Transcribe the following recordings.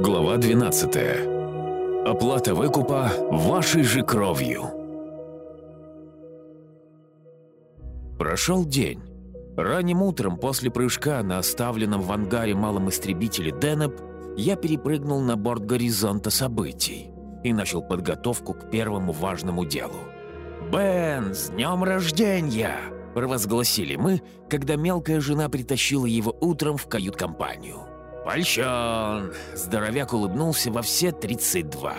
Глава 12. Оплата выкупа вашей же кровью. Прошел день. Ранним утром после прыжка на оставленном в ангаре малом истребителе Денеп я перепрыгнул на борт горизонта событий и начал подготовку к первому важному делу. «Бен, с днем рождения!» – провозгласили мы, когда мелкая жена притащила его утром в кают-компанию. «Польщен!» – здоровяк улыбнулся во все 32.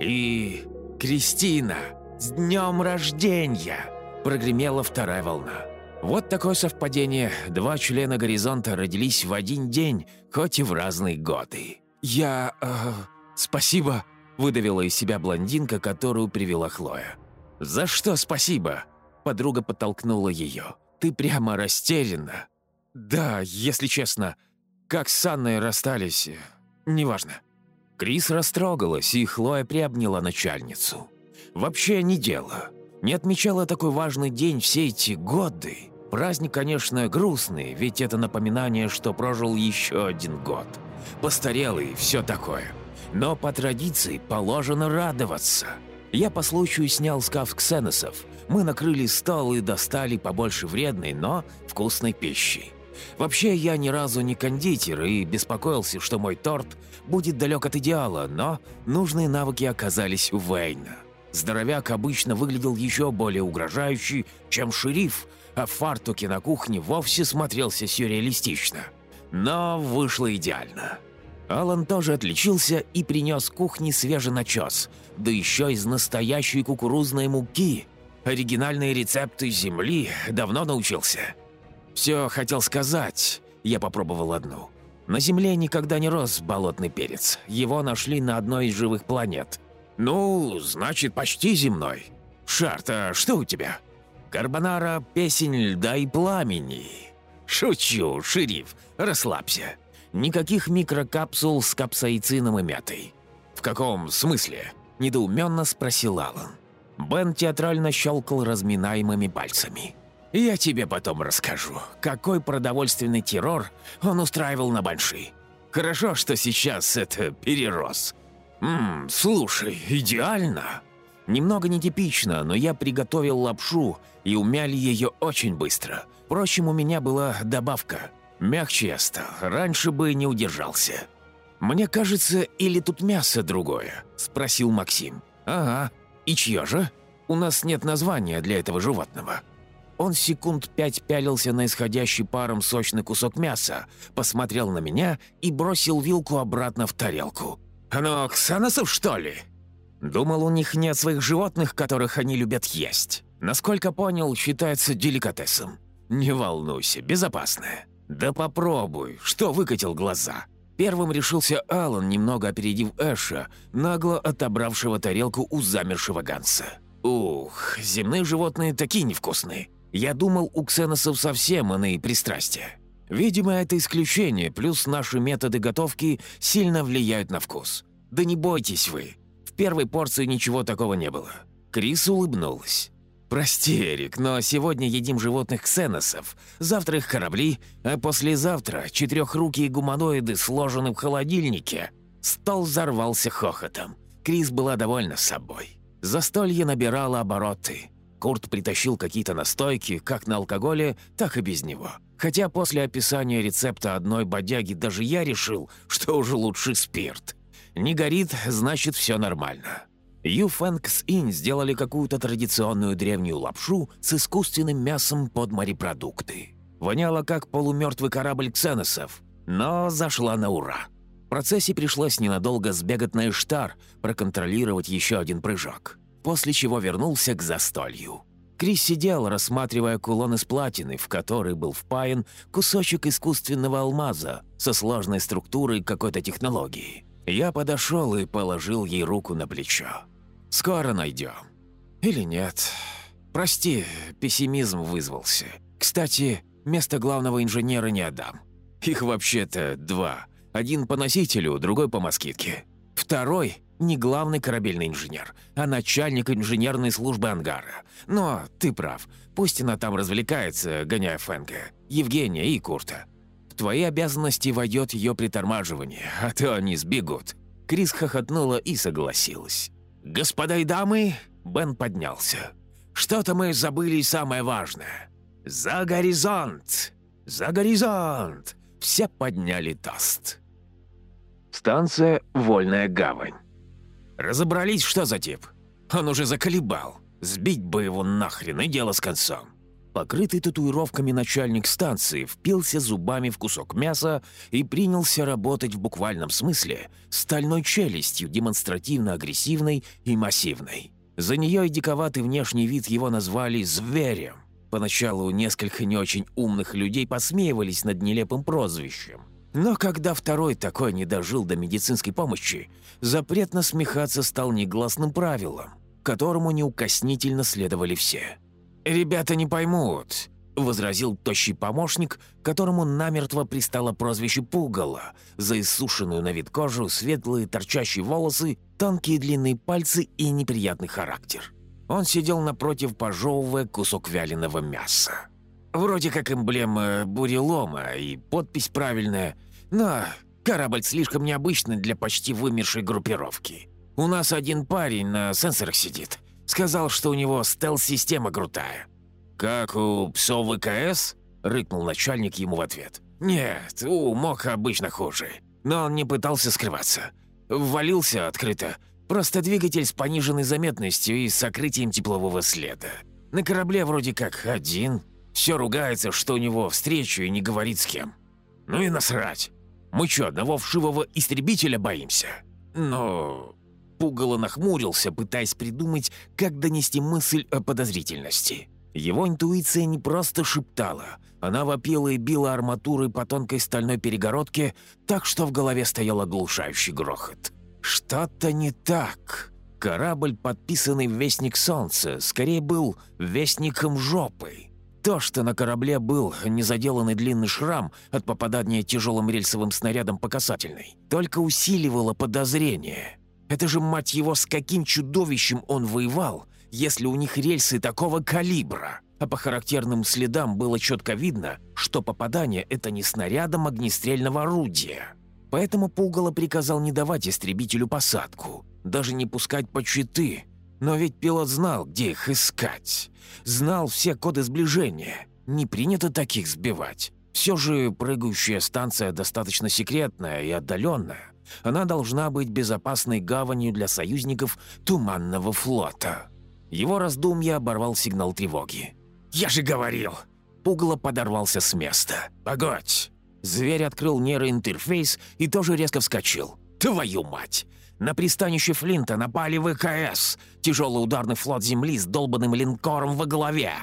«И... Кристина, с днем рождения!» – прогремела вторая волна. Вот такое совпадение. Два члена «Горизонта» родились в один день, хоть и в разные годы. «Я... Э, спасибо», – выдавила из себя блондинка, которую привела Хлоя. «За что спасибо?» Подруга подтолкнула ее. «Ты прямо растеряна». «Да, если честно, как с Анной расстались, неважно». Крис растрогалась, и Хлоя приобняла начальницу. «Вообще не дело. Не отмечала такой важный день все эти годы. Праздник, конечно, грустный, ведь это напоминание, что прожил еще один год. Постарел и все такое. Но по традиции положено радоваться». Я по случаю снял скаф ксеносов. Мы накрыли стол и достали побольше вредной, но вкусной пищи. Вообще, я ни разу не кондитер и беспокоился, что мой торт будет далек от идеала, но нужные навыки оказались у Вейна. Здоровяк обычно выглядел еще более угрожающий, чем шериф, а в фартуке на кухне вовсе смотрелся сюрреалистично. Но вышло идеально. Алан тоже отличился и принес кухне свежий начес, да еще из настоящей кукурузной муки. Оригинальные рецепты земли давно научился. Все хотел сказать, я попробовал одну. На Земле никогда не рос болотный перец, его нашли на одной из живых планет. Ну, значит, почти земной. Шарт, а что у тебя? Карбонара, песень льда и пламени. Шучу, шериф, расслабься. Никаких микрокапсул с капсаицином и мятой. «В каком смысле?» – недоуменно спросил Алан. Бен театрально щелкал разминаемыми пальцами. «Я тебе потом расскажу, какой продовольственный террор он устраивал на Банши. Хорошо, что сейчас это перерос. Ммм, слушай, идеально!» Немного нетипично, но я приготовил лапшу, и умяли ее очень быстро. Впрочем, у меня была добавка – Мягче я стал, раньше бы не удержался. «Мне кажется, или тут мясо другое?» – спросил Максим. «Ага. И чье же? У нас нет названия для этого животного». Он секунд пять пялился на исходящий паром сочный кусок мяса, посмотрел на меня и бросил вилку обратно в тарелку. «Оно ксаносов, что ли?» Думал, у них нет своих животных, которых они любят есть. Насколько понял, считается деликатесом. Не волнуйся, безопасное. «Да попробуй! Что выкатил глаза?» Первым решился Алан, немного опередив Эша, нагло отобравшего тарелку у замершего Ганса. «Ух, земные животные такие невкусные. Я думал, у ксеносов совсем иные пристрастия. Видимо, это исключение, плюс наши методы готовки сильно влияют на вкус. Да не бойтесь вы. В первой порции ничего такого не было». Крис улыбнулась. «Прости, Эрик, но сегодня едим животных ксеносов, завтра их корабли, а послезавтра четырехрукие гуманоиды сложены в холодильнике». Стол взорвался хохотом. Крис была довольна собой. Застолье набирало обороты. Курт притащил какие-то настойки, как на алкоголе, так и без него. Хотя после описания рецепта одной бодяги даже я решил, что уже лучше спирт. Не горит, значит все нормально. Юфэнкс Ин сделали какую-то традиционную древнюю лапшу с искусственным мясом под морепродукты. Воняло как полумертвый корабль ксеносов, но зашла на ура. В процессе пришлось ненадолго сбегать на Иштар, проконтролировать еще один прыжок, после чего вернулся к застолью. Крис сидел, рассматривая кулон из платины, в который был впаян кусочек искусственного алмаза со сложной структурой какой-то технологии. Я подошел и положил ей руку на плечо. «Скоро найдем». «Или нет. Прости, пессимизм вызвался. Кстати, место главного инженера не отдам. Их вообще-то два. Один по носителю, другой по москитке. Второй – не главный корабельный инженер, а начальник инженерной службы ангара. Но ты прав, пусть она там развлекается, гоняя Фэнга, Евгения и Курта. твои обязанности войдет ее притормаживание, а то они сбегут». Крис хохотнула и согласилась. «Господа и дамы!» — Бен поднялся. «Что-то мы забыли самое важное. За горизонт! За горизонт!» Все подняли тост. Станция «Вольная гавань». Разобрались, что за тип? Он уже заколебал. Сбить бы его нахрен, и дело с концом. Покрытый татуировками начальник станции впился зубами в кусок мяса и принялся работать в буквальном смысле стальной челюстью, демонстративно агрессивной и массивной. За нее и диковатый внешний вид его назвали «зверем». Поначалу несколько не очень умных людей посмеивались над нелепым прозвищем. Но когда второй такой не дожил до медицинской помощи, запрет насмехаться стал негласным правилом, которому неукоснительно следовали все. «Ребята не поймут», — возразил тощий помощник, которому намертво пристало прозвище «пугало» за иссушенную на вид кожу, светлые торчащие волосы, тонкие длинные пальцы и неприятный характер. Он сидел напротив, пожевывая кусок вяленого мяса. Вроде как эмблема бурелома и подпись правильная, но корабль слишком необычный для почти вымершей группировки. У нас один парень на сенсорах сидит. Сказал, что у него стелс-система крутая. «Как у псов ВКС?» — рыкнул начальник ему в ответ. «Нет, у Мока обычно хуже. Но он не пытался скрываться. Ввалился открыто, Просто двигатель с пониженной заметностью и сокрытием теплового следа. На корабле вроде как один. Все ругается, что у него встречу и не говорит с кем. Ну и насрать. Мы что, одного вшивого истребителя боимся? Но... Пугало нахмурился, пытаясь придумать, как донести мысль о подозрительности. Его интуиция не просто шептала, она вопила и била арматурой по тонкой стальной перегородке, так что в голове стоял оглушающий грохот. Что-то не так. Корабль, подписанный «Вестник Солнца», скорее был «Вестником жопы». То, что на корабле был незаделанный длинный шрам от попадания тяжелым рельсовым снарядом по касательной, только усиливало подозрение. Это же, мать его, с каким чудовищем он воевал, если у них рельсы такого калибра? А по характерным следам было четко видно, что попадание — это не снарядом огнестрельного орудия. Поэтому Пугало приказал не давать истребителю посадку, даже не пускать по щиты. Но ведь пилот знал, где их искать. Знал все коды сближения. Не принято таких сбивать. Все же прыгающая станция достаточно секретная и отдаленная. Она должна быть безопасной гаванью для союзников Туманного флота. Его раздумья оборвал сигнал тревоги. «Я же говорил!» Пугало подорвался с места. «Погодь! Зверь открыл нейроинтерфейс и тоже резко вскочил. «Твою мать!» На пристанище Флинта напали ВКС, тяжелый ударный флот Земли с долбанным линкором во главе.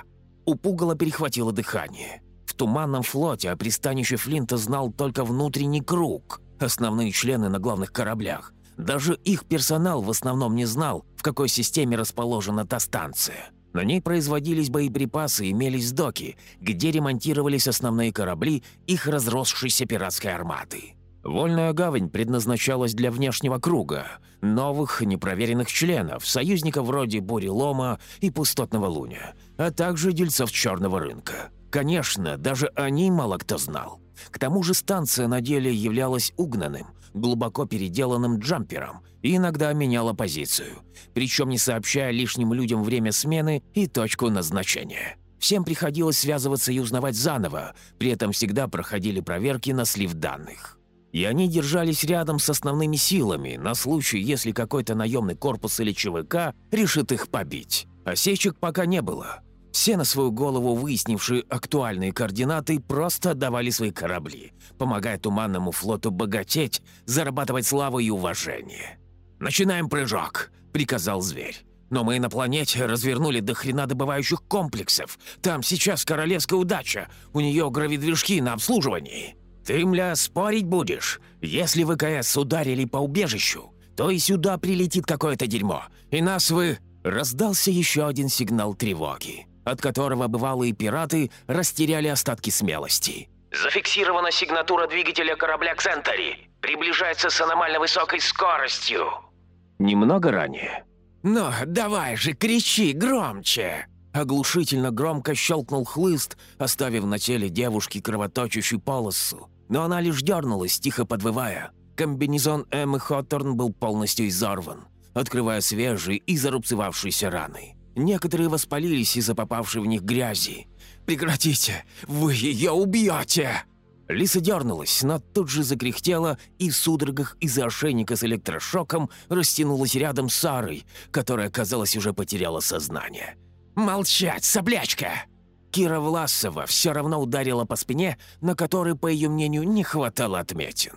У Пугала перехватило дыхание. В туманном флоте о пристанище Флинта знал только внутренний круг, основные члены на главных кораблях. Даже их персонал в основном не знал, в какой системе расположена та станция. На ней производились боеприпасы, имелись доки, где ремонтировались основные корабли их разросшейся пиратской армады. Вольная гавань предназначалась для внешнего круга, новых непроверенных членов, союзников вроде Бурелома и Пустотного Луня, а также дельцов черного рынка. Конечно, даже они мало кто знал. К тому же станция на деле являлась угнанным, глубоко переделанным джампером и иногда меняла позицию, причем не сообщая лишним людям время смены и точку назначения. Всем приходилось связываться и узнавать заново, при этом всегда проходили проверки на слив данных. И они держались рядом с основными силами на случай, если какой-то наемный корпус или ЧВК решит их побить. Осечек пока не было. Все на свою голову выяснившие актуальные координаты просто отдавали свои корабли, помогая Туманному флоту богатеть, зарабатывать славу и уважение. «Начинаем прыжок», — приказал зверь. «Но мы на планете развернули до хрена добывающих комплексов. Там сейчас королевская удача, у нее гравидвижки на обслуживании. Ты, мля, спорить будешь? Если ВКС ударили по убежищу, то и сюда прилетит какое-то дерьмо, и нас вы...» Раздался еще один сигнал тревоги от которого бывалые пираты растеряли остатки смелости. «Зафиксирована сигнатура двигателя корабля «Ксентери». Приближается с аномально высокой скоростью». Немного ранее. «Но давай же, кричи громче!» Оглушительно громко щелкнул хлыст, оставив на теле девушки кровоточащую полосу. Но она лишь дернулась, тихо подвывая. Комбинезон Эммы Хоттерн был полностью изорван, открывая свежие и зарубцевавшиеся раны. Некоторые воспалились из-за попавшей в них грязи. «Прекратите! Вы ее убьете!» Лиса дернулась, но тут же закряхтела и в судорогах из-за ошейника с электрошоком растянулась рядом с Сарой, которая, казалось, уже потеряла сознание. «Молчать, соблячка!» Кира Власова все равно ударила по спине, на которой, по ее мнению, не хватало отметин.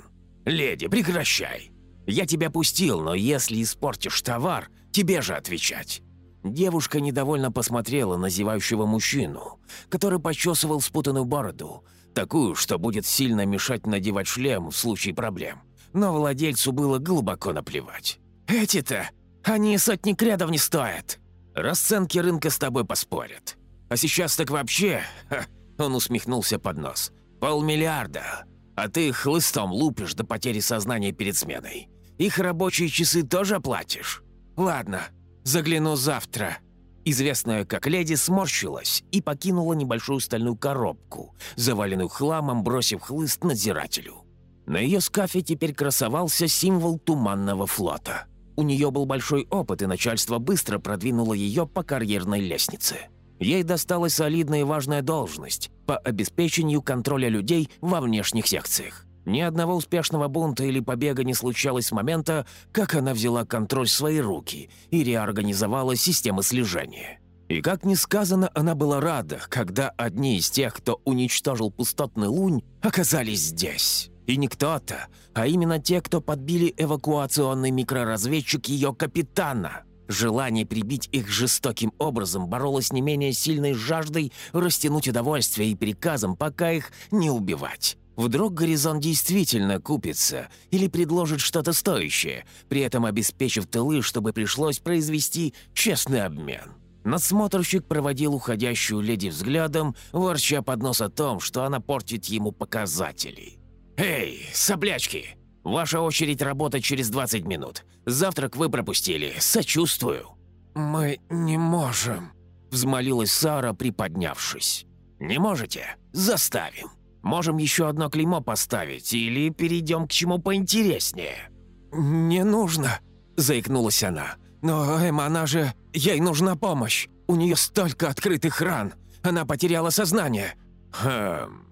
«Леди, прекращай! Я тебя пустил, но если испортишь товар, тебе же отвечать!» Девушка недовольно посмотрела на зевающего мужчину, который почесывал спутанную бороду, такую, что будет сильно мешать надевать шлем в случае проблем. Но владельцу было глубоко наплевать. «Эти-то, они сотни крядов не стоят. Расценки рынка с тобой поспорят. А сейчас так вообще...» Ха, Он усмехнулся под нос. «Полмиллиарда. А ты хлыстом лупишь до потери сознания перед сменой. Их рабочие часы тоже оплатишь? Ладно, загляну завтра». Известная как леди сморщилась и покинула небольшую стальную коробку, заваленную хламом, бросив хлыст надзирателю. На ее скафе теперь красовался символ Туманного флота. У нее был большой опыт, и начальство быстро продвинуло ее по карьерной лестнице. Ей досталась солидная и важная должность по обеспечению контроля людей во внешних секциях. Ни одного успешного бунта или побега не случалось с момента, как она взяла контроль в свои руки и реорганизовала системы слежения. И как ни сказано, она была рада, когда одни из тех, кто уничтожил пустотный лунь, оказались здесь. И не кто-то, а именно те, кто подбили эвакуационный микроразведчик ее капитана – Желание прибить их жестоким образом боролось не менее сильной жаждой растянуть удовольствие и приказом, пока их не убивать. Вдруг горизонт действительно купится или предложит что-то стоящее, при этом обеспечив тылы, чтобы пришлось произвести честный обмен. Надсмотрщик проводил уходящую леди взглядом, ворча под нос о том, что она портит ему показатели. «Эй, соблячки! Ваша очередь работать через 20 минут. Завтрак вы пропустили. Сочувствую». «Мы не можем», — взмолилась Сара, приподнявшись. «Не можете? Заставим. Можем еще одно клеймо поставить или перейдем к чему поинтереснее». «Не нужно», — заикнулась она. «Но, Эм, она же... Ей нужна помощь. У нее столько открытых ран. Она потеряла сознание». «Хм...»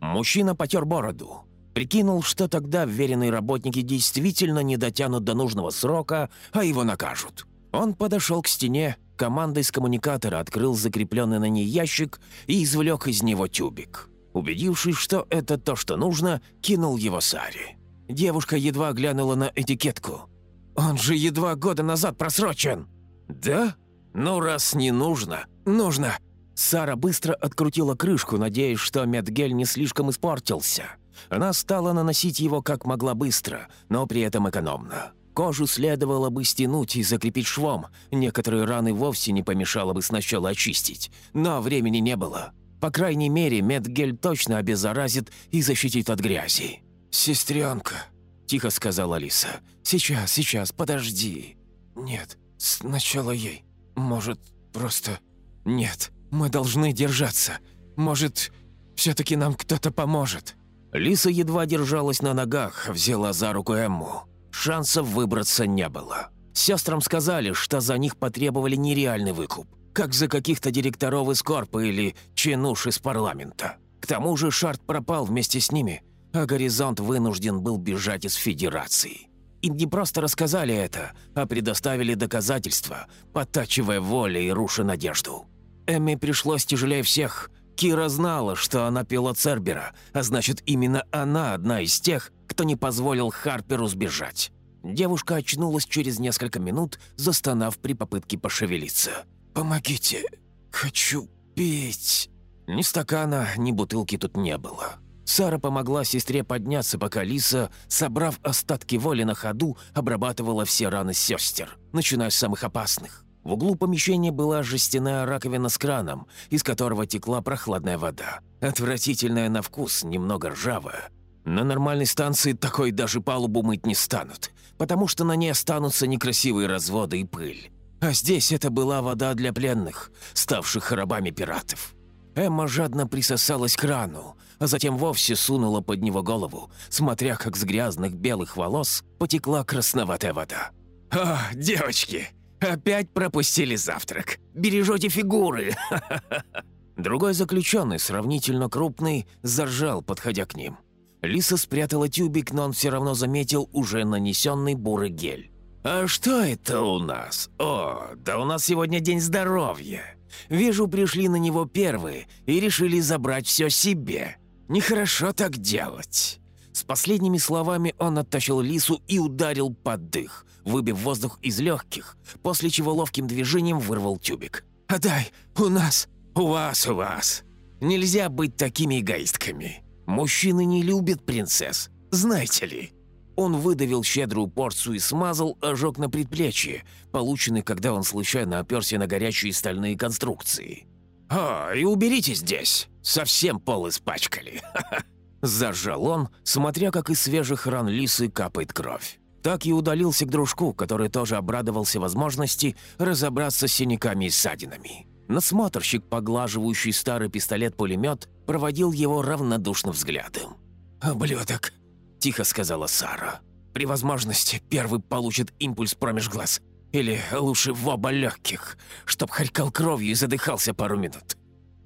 Мужчина потер бороду. Прикинул, что тогда вверенные работники действительно не дотянут до нужного срока, а его накажут. Он подошел к стене, командой с коммуникатора открыл закрепленный на ней ящик и извлек из него тюбик. Убедившись, что это то, что нужно, кинул его Саре. Девушка едва глянула на этикетку. «Он же едва года назад просрочен!» «Да? Ну, раз не нужно, нужно!» Сара быстро открутила крышку, надеясь, что медгель не слишком испортился. Она стала наносить его как могла быстро, но при этом экономно. Кожу следовало бы стянуть и закрепить швом, некоторые раны вовсе не помешало бы сначала очистить, но времени не было. По крайней мере, медгель точно обеззаразит и защитит от грязи. «Сестренка», — тихо сказала Алиса, — «сейчас, сейчас, подожди». «Нет, сначала ей. Может, просто...» «Нет, мы должны держаться. Может, все-таки нам кто-то поможет». Лиса едва держалась на ногах, взяла за руку Эмму. Шансов выбраться не было. Сестрам сказали, что за них потребовали нереальный выкуп, как за каких-то директоров из Корпа или чинуш из парламента. К тому же Шарт пропал вместе с ними, а Горизонт вынужден был бежать из Федерации. Им не просто рассказали это, а предоставили доказательства, подтачивая волю и руша надежду. Эмме пришлось тяжелее всех – Кира знала, что она пила Цербера, а значит, именно она одна из тех, кто не позволил Харперу сбежать. Девушка очнулась через несколько минут, застонав при попытке пошевелиться. «Помогите, хочу пить». Ни стакана, ни бутылки тут не было. Сара помогла сестре подняться, пока Лиса, собрав остатки воли на ходу, обрабатывала все раны сестер, начиная с самых опасных. В углу помещения была жестяная раковина с краном, из которого текла прохладная вода. Отвратительная на вкус, немного ржавая. На нормальной станции такой даже палубу мыть не станут, потому что на ней останутся некрасивые разводы и пыль. А здесь это была вода для пленных, ставших рабами пиратов. Эмма жадно присосалась к рану, а затем вовсе сунула под него голову, смотря как с грязных белых волос потекла красноватая вода. «О, девочки, опять пропустили завтрак. Бережете фигуры!» Другой заключенный, сравнительно крупный, заржал, подходя к ним. Лиса спрятала тюбик, но он все равно заметил уже нанесенный бурый гель. «А что это у нас? О, да у нас сегодня день здоровья. Вижу, пришли на него первые и решили забрать все себе. Нехорошо так делать». С последними словами он оттащил лису и ударил под дых, выбив воздух из легких, после чего ловким движением вырвал тюбик. «Отдай! У нас! У вас! У вас! Нельзя быть такими эгоистками! Мужчины не любят принцесс, знаете ли!» Он выдавил щедрую порцию и смазал ожог на предплечье, полученный, когда он случайно оперся на горячие стальные конструкции. «О, и уберите здесь! Совсем пол испачкали!» Зажал он, смотря, как из свежих ран лисы капает кровь. Так и удалился к дружку, который тоже обрадовался возможности разобраться с синяками и ссадинами. Насмотрщик, поглаживающий старый пистолет-пулемет, проводил его равнодушным взглядом. «Ублюдок!» – тихо сказала Сара. «При возможности первый получит импульс промеж глаз. Или лучше в оба легких, чтоб харькал кровью и задыхался пару минут».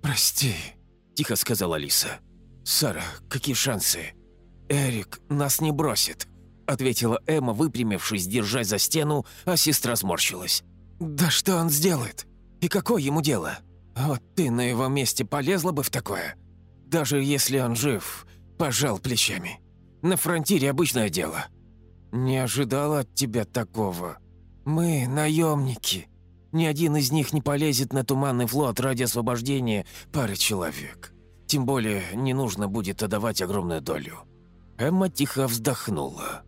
«Прости», – тихо сказала Лиса. «Сара, какие шансы?» «Эрик нас не бросит», — ответила Эмма, выпрямившись, держась за стену, а сестра сморщилась. «Да что он сделает? И какое ему дело? Вот ты на его месте полезла бы в такое? Даже если он жив, пожал плечами. На фронтире обычное дело». «Не ожидала от тебя такого. Мы наемники. Ни один из них не полезет на Туманный флот ради освобождения пары человек». Тем более не нужно будет отдавать огромную долю». Эмма тихо вздохнула.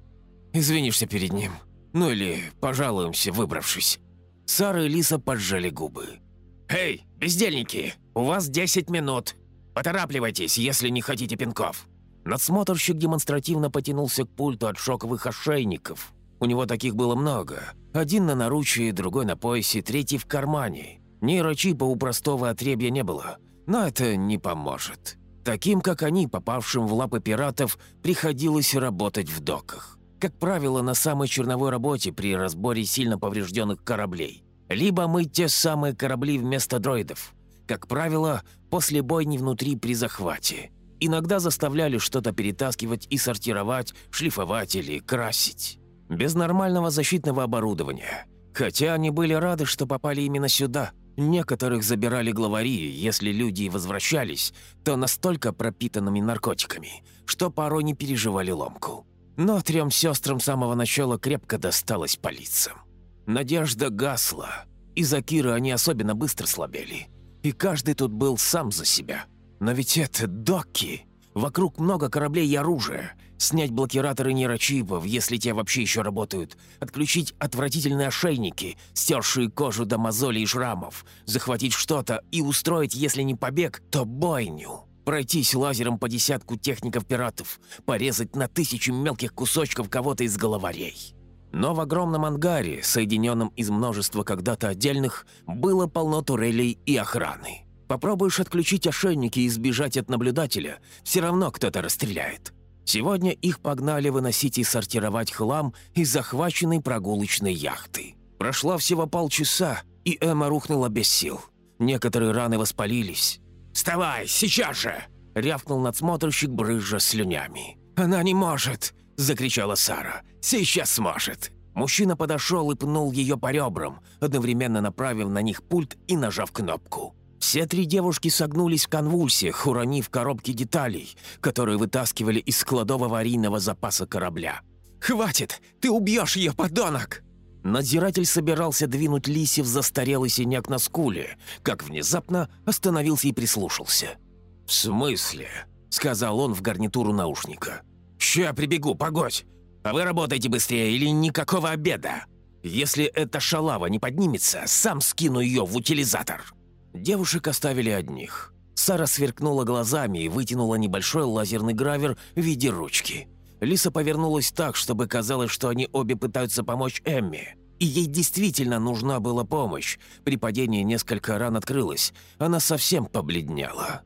«Извинишься перед ним? Ну или пожалуемся, выбравшись». Сара и Лиса поджали губы. «Эй, бездельники, у вас 10 минут. Поторапливайтесь, если не хотите пинков». Надсмотрщик демонстративно потянулся к пульту от шоковых ошейников. У него таких было много. Один на наручии, другой на поясе, третий в кармане. Нейрочипа у простого отребья не было – но это не поможет. Таким, как они, попавшим в лапы пиратов, приходилось работать в доках. Как правило, на самой черновой работе при разборе сильно поврежденных кораблей. Либо мыть те самые корабли вместо дроидов. Как правило, после бойни внутри при захвате. Иногда заставляли что-то перетаскивать и сортировать, шлифовать или красить. Без нормального защитного оборудования. Хотя они были рады, что попали именно сюда – Некоторых забирали главари, если люди и возвращались, то настолько пропитанными наркотиками, что порой не переживали ломку. Но трем сестрам с самого начала крепко досталось по лицам. Надежда гасла. Из-за Кира они особенно быстро слабели. И каждый тут был сам за себя. Но ведь это доки. Вокруг много кораблей и оружия. Снять блокираторы нейрочипов, если те вообще еще работают. Отключить отвратительные ошейники, стершие кожу до мозолей и шрамов. Захватить что-то и устроить, если не побег, то бойню. Пройтись лазером по десятку техников-пиратов. Порезать на тысячу мелких кусочков кого-то из головарей. Но в огромном ангаре, соединенном из множества когда-то отдельных, было полно турелей и охраны. Попробуешь отключить ошейники и сбежать от наблюдателя, все равно кто-то расстреляет. Сегодня их погнали выносить и сортировать хлам из захваченной прогулочной яхты. Прошло всего полчаса, и Эмма рухнула без сил. Некоторые раны воспалились. «Вставай, сейчас же!» — рявкнул надсмотрщик, брызжа слюнями. «Она не может!» — закричала Сара. «Сейчас сможет!» Мужчина подошел и пнул ее по ребрам, одновременно направив на них пульт и нажав кнопку. Все три девушки согнулись в конвульсиях, уронив коробки деталей, которые вытаскивали из складов аварийного запаса корабля. «Хватит! Ты убьешь ее, подонок!» Надзиратель собирался двинуть Лисе в застарелый синяк на скуле, как внезапно остановился и прислушался. «В смысле?» — сказал он в гарнитуру наушника. «Ща прибегу, погодь! А вы работайте быстрее или никакого обеда! Если эта шалава не поднимется, сам скину ее в утилизатор!» Девушек оставили одних. Сара сверкнула глазами и вытянула небольшой лазерный гравер в виде ручки. Лиса повернулась так, чтобы казалось, что они обе пытаются помочь Эмми. и ей действительно нужна была помощь. При падении несколько ран открылось. Она совсем побледнела.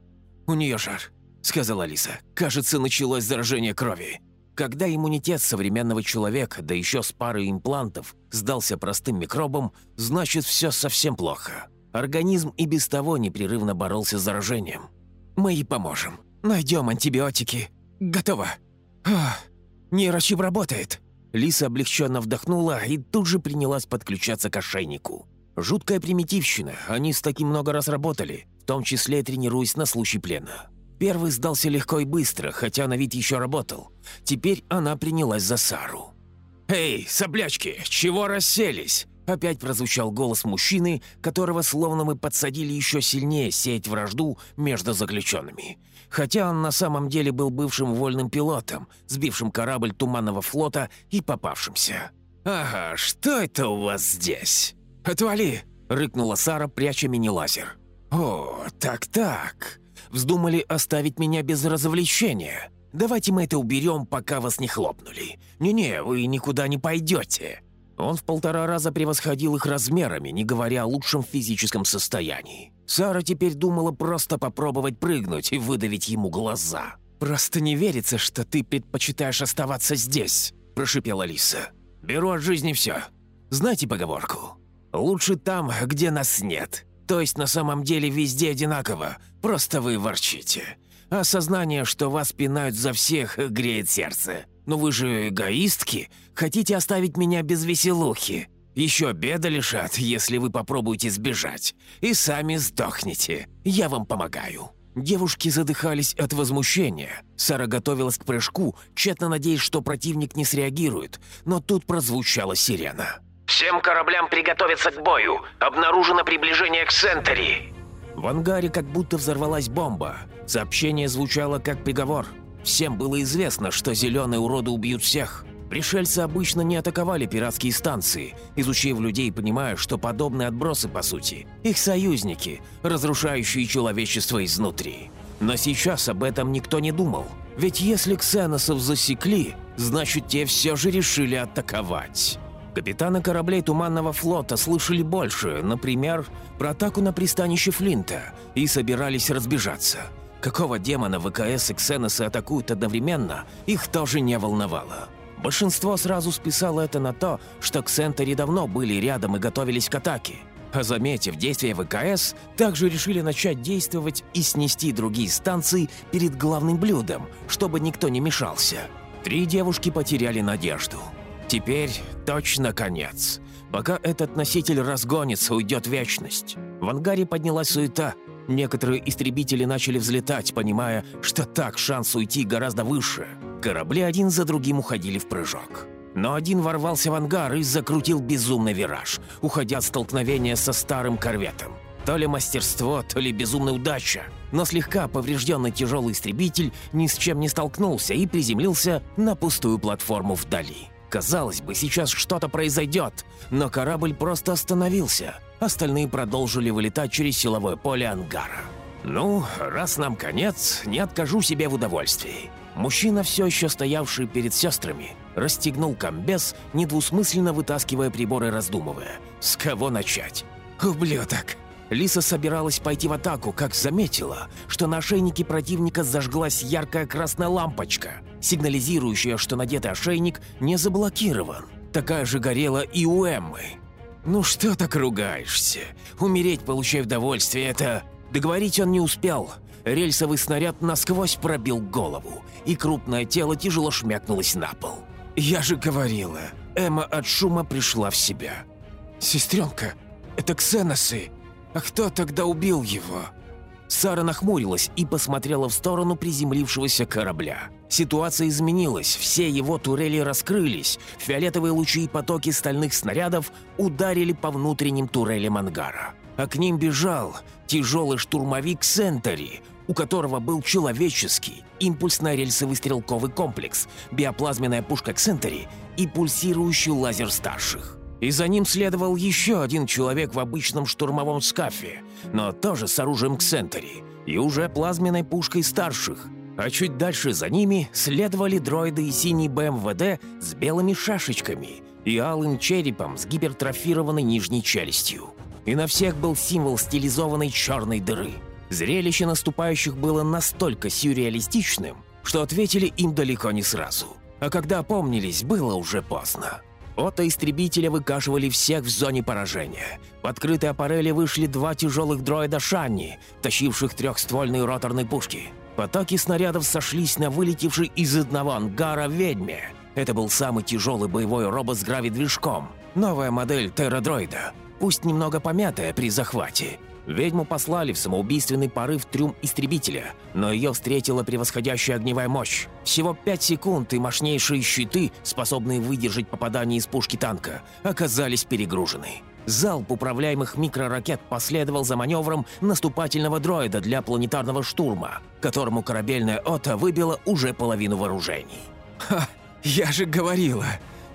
«У нее жар», — сказала Алиса. «Кажется, началось заражение крови». Когда иммунитет современного человека, да еще с парой имплантов, сдался простым микробам, значит, все совсем плохо. Организм и без того непрерывно боролся с заражением. «Мы ей поможем. Найдем антибиотики. Готово. Нейрочип работает». Лиса облегченно вдохнула и тут же принялась подключаться к ошейнику. Жуткая примитивщина, они с таким много раз работали, в том числе тренируясь на случай плена. Первый сдался легко и быстро, хотя на вид еще работал. Теперь она принялась за Сару. «Эй, соблячки, чего расселись?» Опять прозвучал голос мужчины, которого словно мы подсадили еще сильнее сеять вражду между заключенными. Хотя он на самом деле был бывшим вольным пилотом, сбившим корабль Туманного флота и попавшимся. «Ага, что это у вас здесь?» «Отвали!» — рыкнула Сара, пряча мини-лазер. «О, так-так. Вздумали оставить меня без развлечения. Давайте мы это уберем, пока вас не хлопнули. Не-не, вы никуда не пойдете». Он в полтора раза превосходил их размерами, не говоря о лучшем физическом состоянии. Сара теперь думала просто попробовать прыгнуть и выдавить ему глаза. «Просто не верится, что ты предпочитаешь оставаться здесь», – прошипела Лиса. «Беру от жизни все. Знаете поговорку? Лучше там, где нас нет. То есть на самом деле везде одинаково, просто вы ворчите. Осознание, что вас пинают за всех, греет сердце. Но вы же эгоистки, хотите оставить меня без веселухи. Еще беда лишат, если вы попробуете сбежать. И сами сдохнете. Я вам помогаю». Девушки задыхались от возмущения. Сара готовилась к прыжку, тщетно надеясь, что противник не среагирует. Но тут прозвучала сирена. «Всем кораблям приготовиться к бою! Обнаружено приближение к Сентери!» В ангаре как будто взорвалась бомба. Сообщение звучало как приговор. Всем было известно, что зеленые уроды убьют всех. Пришельцы обычно не атаковали пиратские станции, изучив людей, понимая, что подобные отбросы, по сути, их союзники, разрушающие человечество изнутри. Но сейчас об этом никто не думал. Ведь если ксеносов засекли, значит, те все же решили атаковать. Капитаны кораблей Туманного флота слышали больше, например, про атаку на пристанище Флинта, и собирались разбежаться. Какого демона ВКС и Ксеносы атакуют одновременно, их тоже не волновало. Большинство сразу списало это на то, что Ксентери давно были рядом и готовились к атаке. А заметив действия ВКС, также решили начать действовать и снести другие станции перед главным блюдом, чтобы никто не мешался. Три девушки потеряли надежду. Теперь точно конец. Пока этот носитель разгонится, уйдет вечность. В ангаре поднялась суета. Некоторые истребители начали взлетать, понимая, что так шанс уйти гораздо выше. Корабли один за другим уходили в прыжок. Но один ворвался в ангар и закрутил безумный вираж, уходя от столкновения со старым корветом. То ли мастерство, то ли безумная удача. Но слегка поврежденный тяжелый истребитель ни с чем не столкнулся и приземлился на пустую платформу вдали. Казалось бы, сейчас что-то произойдет, но корабль просто остановился. Остальные продолжили вылетать через силовое поле ангара. «Ну, раз нам конец, не откажу себе в удовольствии. Мужчина, все еще стоявший перед сестрами, расстегнул комбез, недвусмысленно вытаскивая приборы, раздумывая. С кого начать? «Ублюдок!» Лиса собиралась пойти в атаку, как заметила, что на ошейнике противника зажглась яркая красная лампочка, сигнализирующая, что надетый ошейник не заблокирован. Такая же горела и у Эммы. «Ну что так ругаешься? Умереть, получая удовольствие, это...» Договорить он не успел. Рельсовый снаряд насквозь пробил голову, и крупное тело тяжело шмякнулось на пол. «Я же говорила!» Эмма от шума пришла в себя. «Сестренка, это ксеносы! А кто тогда убил его?» Сара нахмурилась и посмотрела в сторону приземлившегося корабля. Ситуация изменилась, все его турели раскрылись, фиолетовые лучи и потоки стальных снарядов ударили по внутренним турелям ангара. А к ним бежал тяжелый штурмовик Сентери, у которого был человеческий импульсно-рельсовый стрелковый комплекс, биоплазменная пушка Ксентери и пульсирующий лазер старших. И за ним следовал еще один человек в обычном штурмовом скафе, но тоже с оружием Ксентери и уже плазменной пушкой старших. А чуть дальше за ними следовали дроиды и синий БМВД с белыми шашечками, и алым черепом с гипертрофированной нижней челюстью. И на всех был символ стилизованной черной дыры. Зрелище наступающих было настолько сюрреалистичным, что ответили им далеко не сразу. А когда опомнились, было уже поздно. Ота истребителя выкашивали всех в зоне поражения. В открытой аппарели вышли два тяжелых дроида Шанни, тащивших трехствольные роторные пушки. Потоки снарядов сошлись на вылетевшей из одного ангара ведьме. Это был самый тяжелый боевой робот с гравидвижком. Новая модель террадроида, пусть немного помятая при захвате. Ведьму послали в самоубийственный порыв трюм истребителя, но ее встретила превосходящая огневая мощь. Всего 5 секунд и мощнейшие щиты, способные выдержать попадание из пушки танка, оказались перегружены. Залп управляемых микроракет последовал за маневром наступательного дроида для планетарного штурма, которому корабельная ОТА выбила уже половину вооружений. «Ха, я же говорила!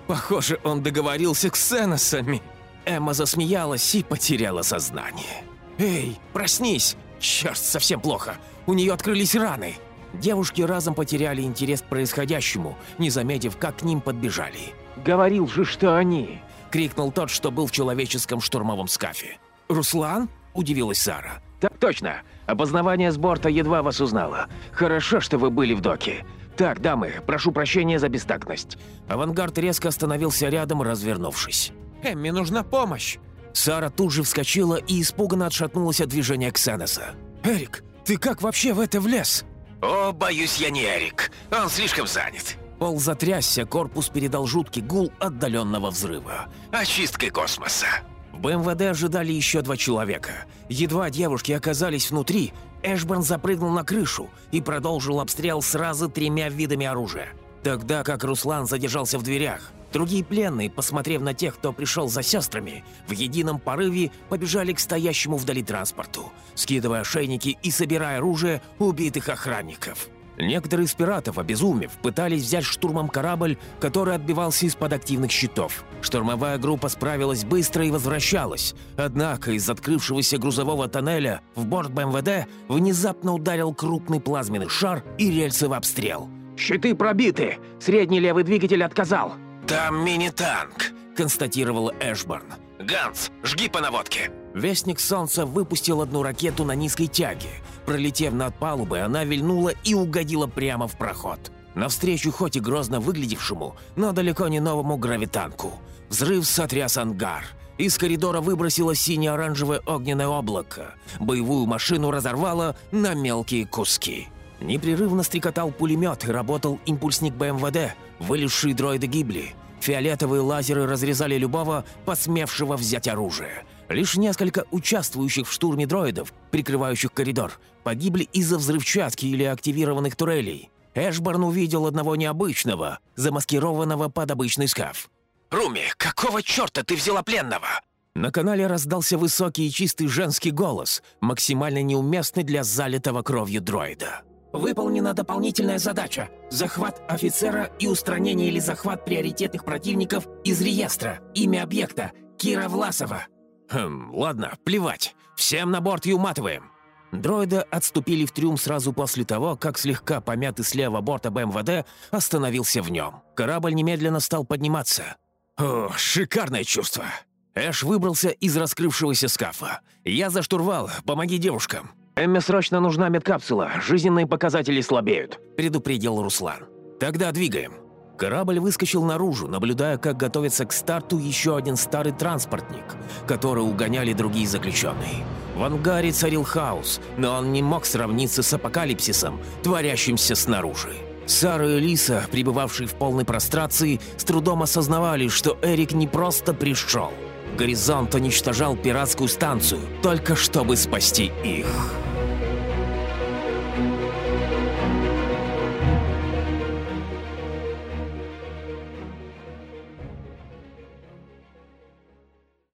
Похоже, он договорился с ксеносами!» Эмма засмеялась и потеряла сознание. «Эй, проснись! Черт, совсем плохо! У нее открылись раны!» Девушки разом потеряли интерес к происходящему, не заметив, как к ним подбежали. «Говорил же, что они!» — крикнул тот, что был в человеческом штурмовом скафе. «Руслан?» — удивилась Сара. «Так точно! Опознавание с борта едва вас узнала. Хорошо, что вы были в доке. Так, дамы, прошу прощения за бестактность». Авангард резко остановился рядом, развернувшись. «Эмми нужна помощь!» Сара тут же вскочила и испуганно отшатнулась от движения Ксеноса. «Эрик, ты как вообще в это влез?» «О, боюсь, я не Эрик. Он слишком занят». Пол затрясся, корпус передал жуткий гул отдаленного взрыва. «Очисткой космоса». В БМВД ожидали еще два человека. Едва девушки оказались внутри, Эшберн запрыгнул на крышу и продолжил обстрел сразу тремя видами оружия. Тогда как Руслан задержался в дверях. Другие пленные, посмотрев на тех, кто пришел за сестрами, в едином порыве побежали к стоящему вдали транспорту, скидывая ошейники и собирая оружие убитых охранников. Некоторые из пиратов, обезумев, пытались взять штурмом корабль, который отбивался из-под активных щитов. Штурмовая группа справилась быстро и возвращалась. Однако из открывшегося грузового тоннеля в борт БМВД внезапно ударил крупный плазменный шар и рельсовый обстрел. «Щиты пробиты! Средний левый двигатель отказал!» «Там мини-танк», — констатировал Эшборн. «Ганс, жги по наводке!» Вестник Солнца выпустил одну ракету на низкой тяге. Пролетев над палубой, она вильнула и угодила прямо в проход. Навстречу хоть и грозно выглядевшему, но далеко не новому гравитанку. Взрыв сотряс ангар. Из коридора выбросило сине-оранжевое огненное облако. Боевую машину разорвало на мелкие куски. Непрерывно стрекотал пулемет и работал импульсник БМВД. Вылезшие дроиды гибли. Фиолетовые лазеры разрезали любого, посмевшего взять оружие. Лишь несколько участвующих в штурме дроидов, прикрывающих коридор, погибли из-за взрывчатки или активированных турелей. Эшборн увидел одного необычного, замаскированного под обычный скаф. «Руми, какого черта ты взяла пленного?» На канале раздался высокий и чистый женский голос, максимально неуместный для залитого кровью дроида. Выполнена дополнительная задача – захват офицера и устранение или захват приоритетных противников из реестра. Имя объекта – Кира Власова. Хм, ладно, плевать. Всем на борт и уматываем. Дроиды отступили в трюм сразу после того, как слегка помятый слева борта БМВД остановился в нем. Корабль немедленно стал подниматься. О, шикарное чувство. Эш выбрался из раскрывшегося скафа. «Я за штурвал, помоги девушкам». «Эмме срочно нужна медкапсула, жизненные показатели слабеют», — предупредил Руслан. «Тогда двигаем». Корабль выскочил наружу, наблюдая, как готовится к старту еще один старый транспортник, который угоняли другие заключенные. В ангаре царил хаос, но он не мог сравниться с апокалипсисом, творящимся снаружи. Сара и Лиса, пребывавшие в полной прострации, с трудом осознавали, что Эрик не просто пришел. Горизонт уничтожал пиратскую станцию, только чтобы спасти их.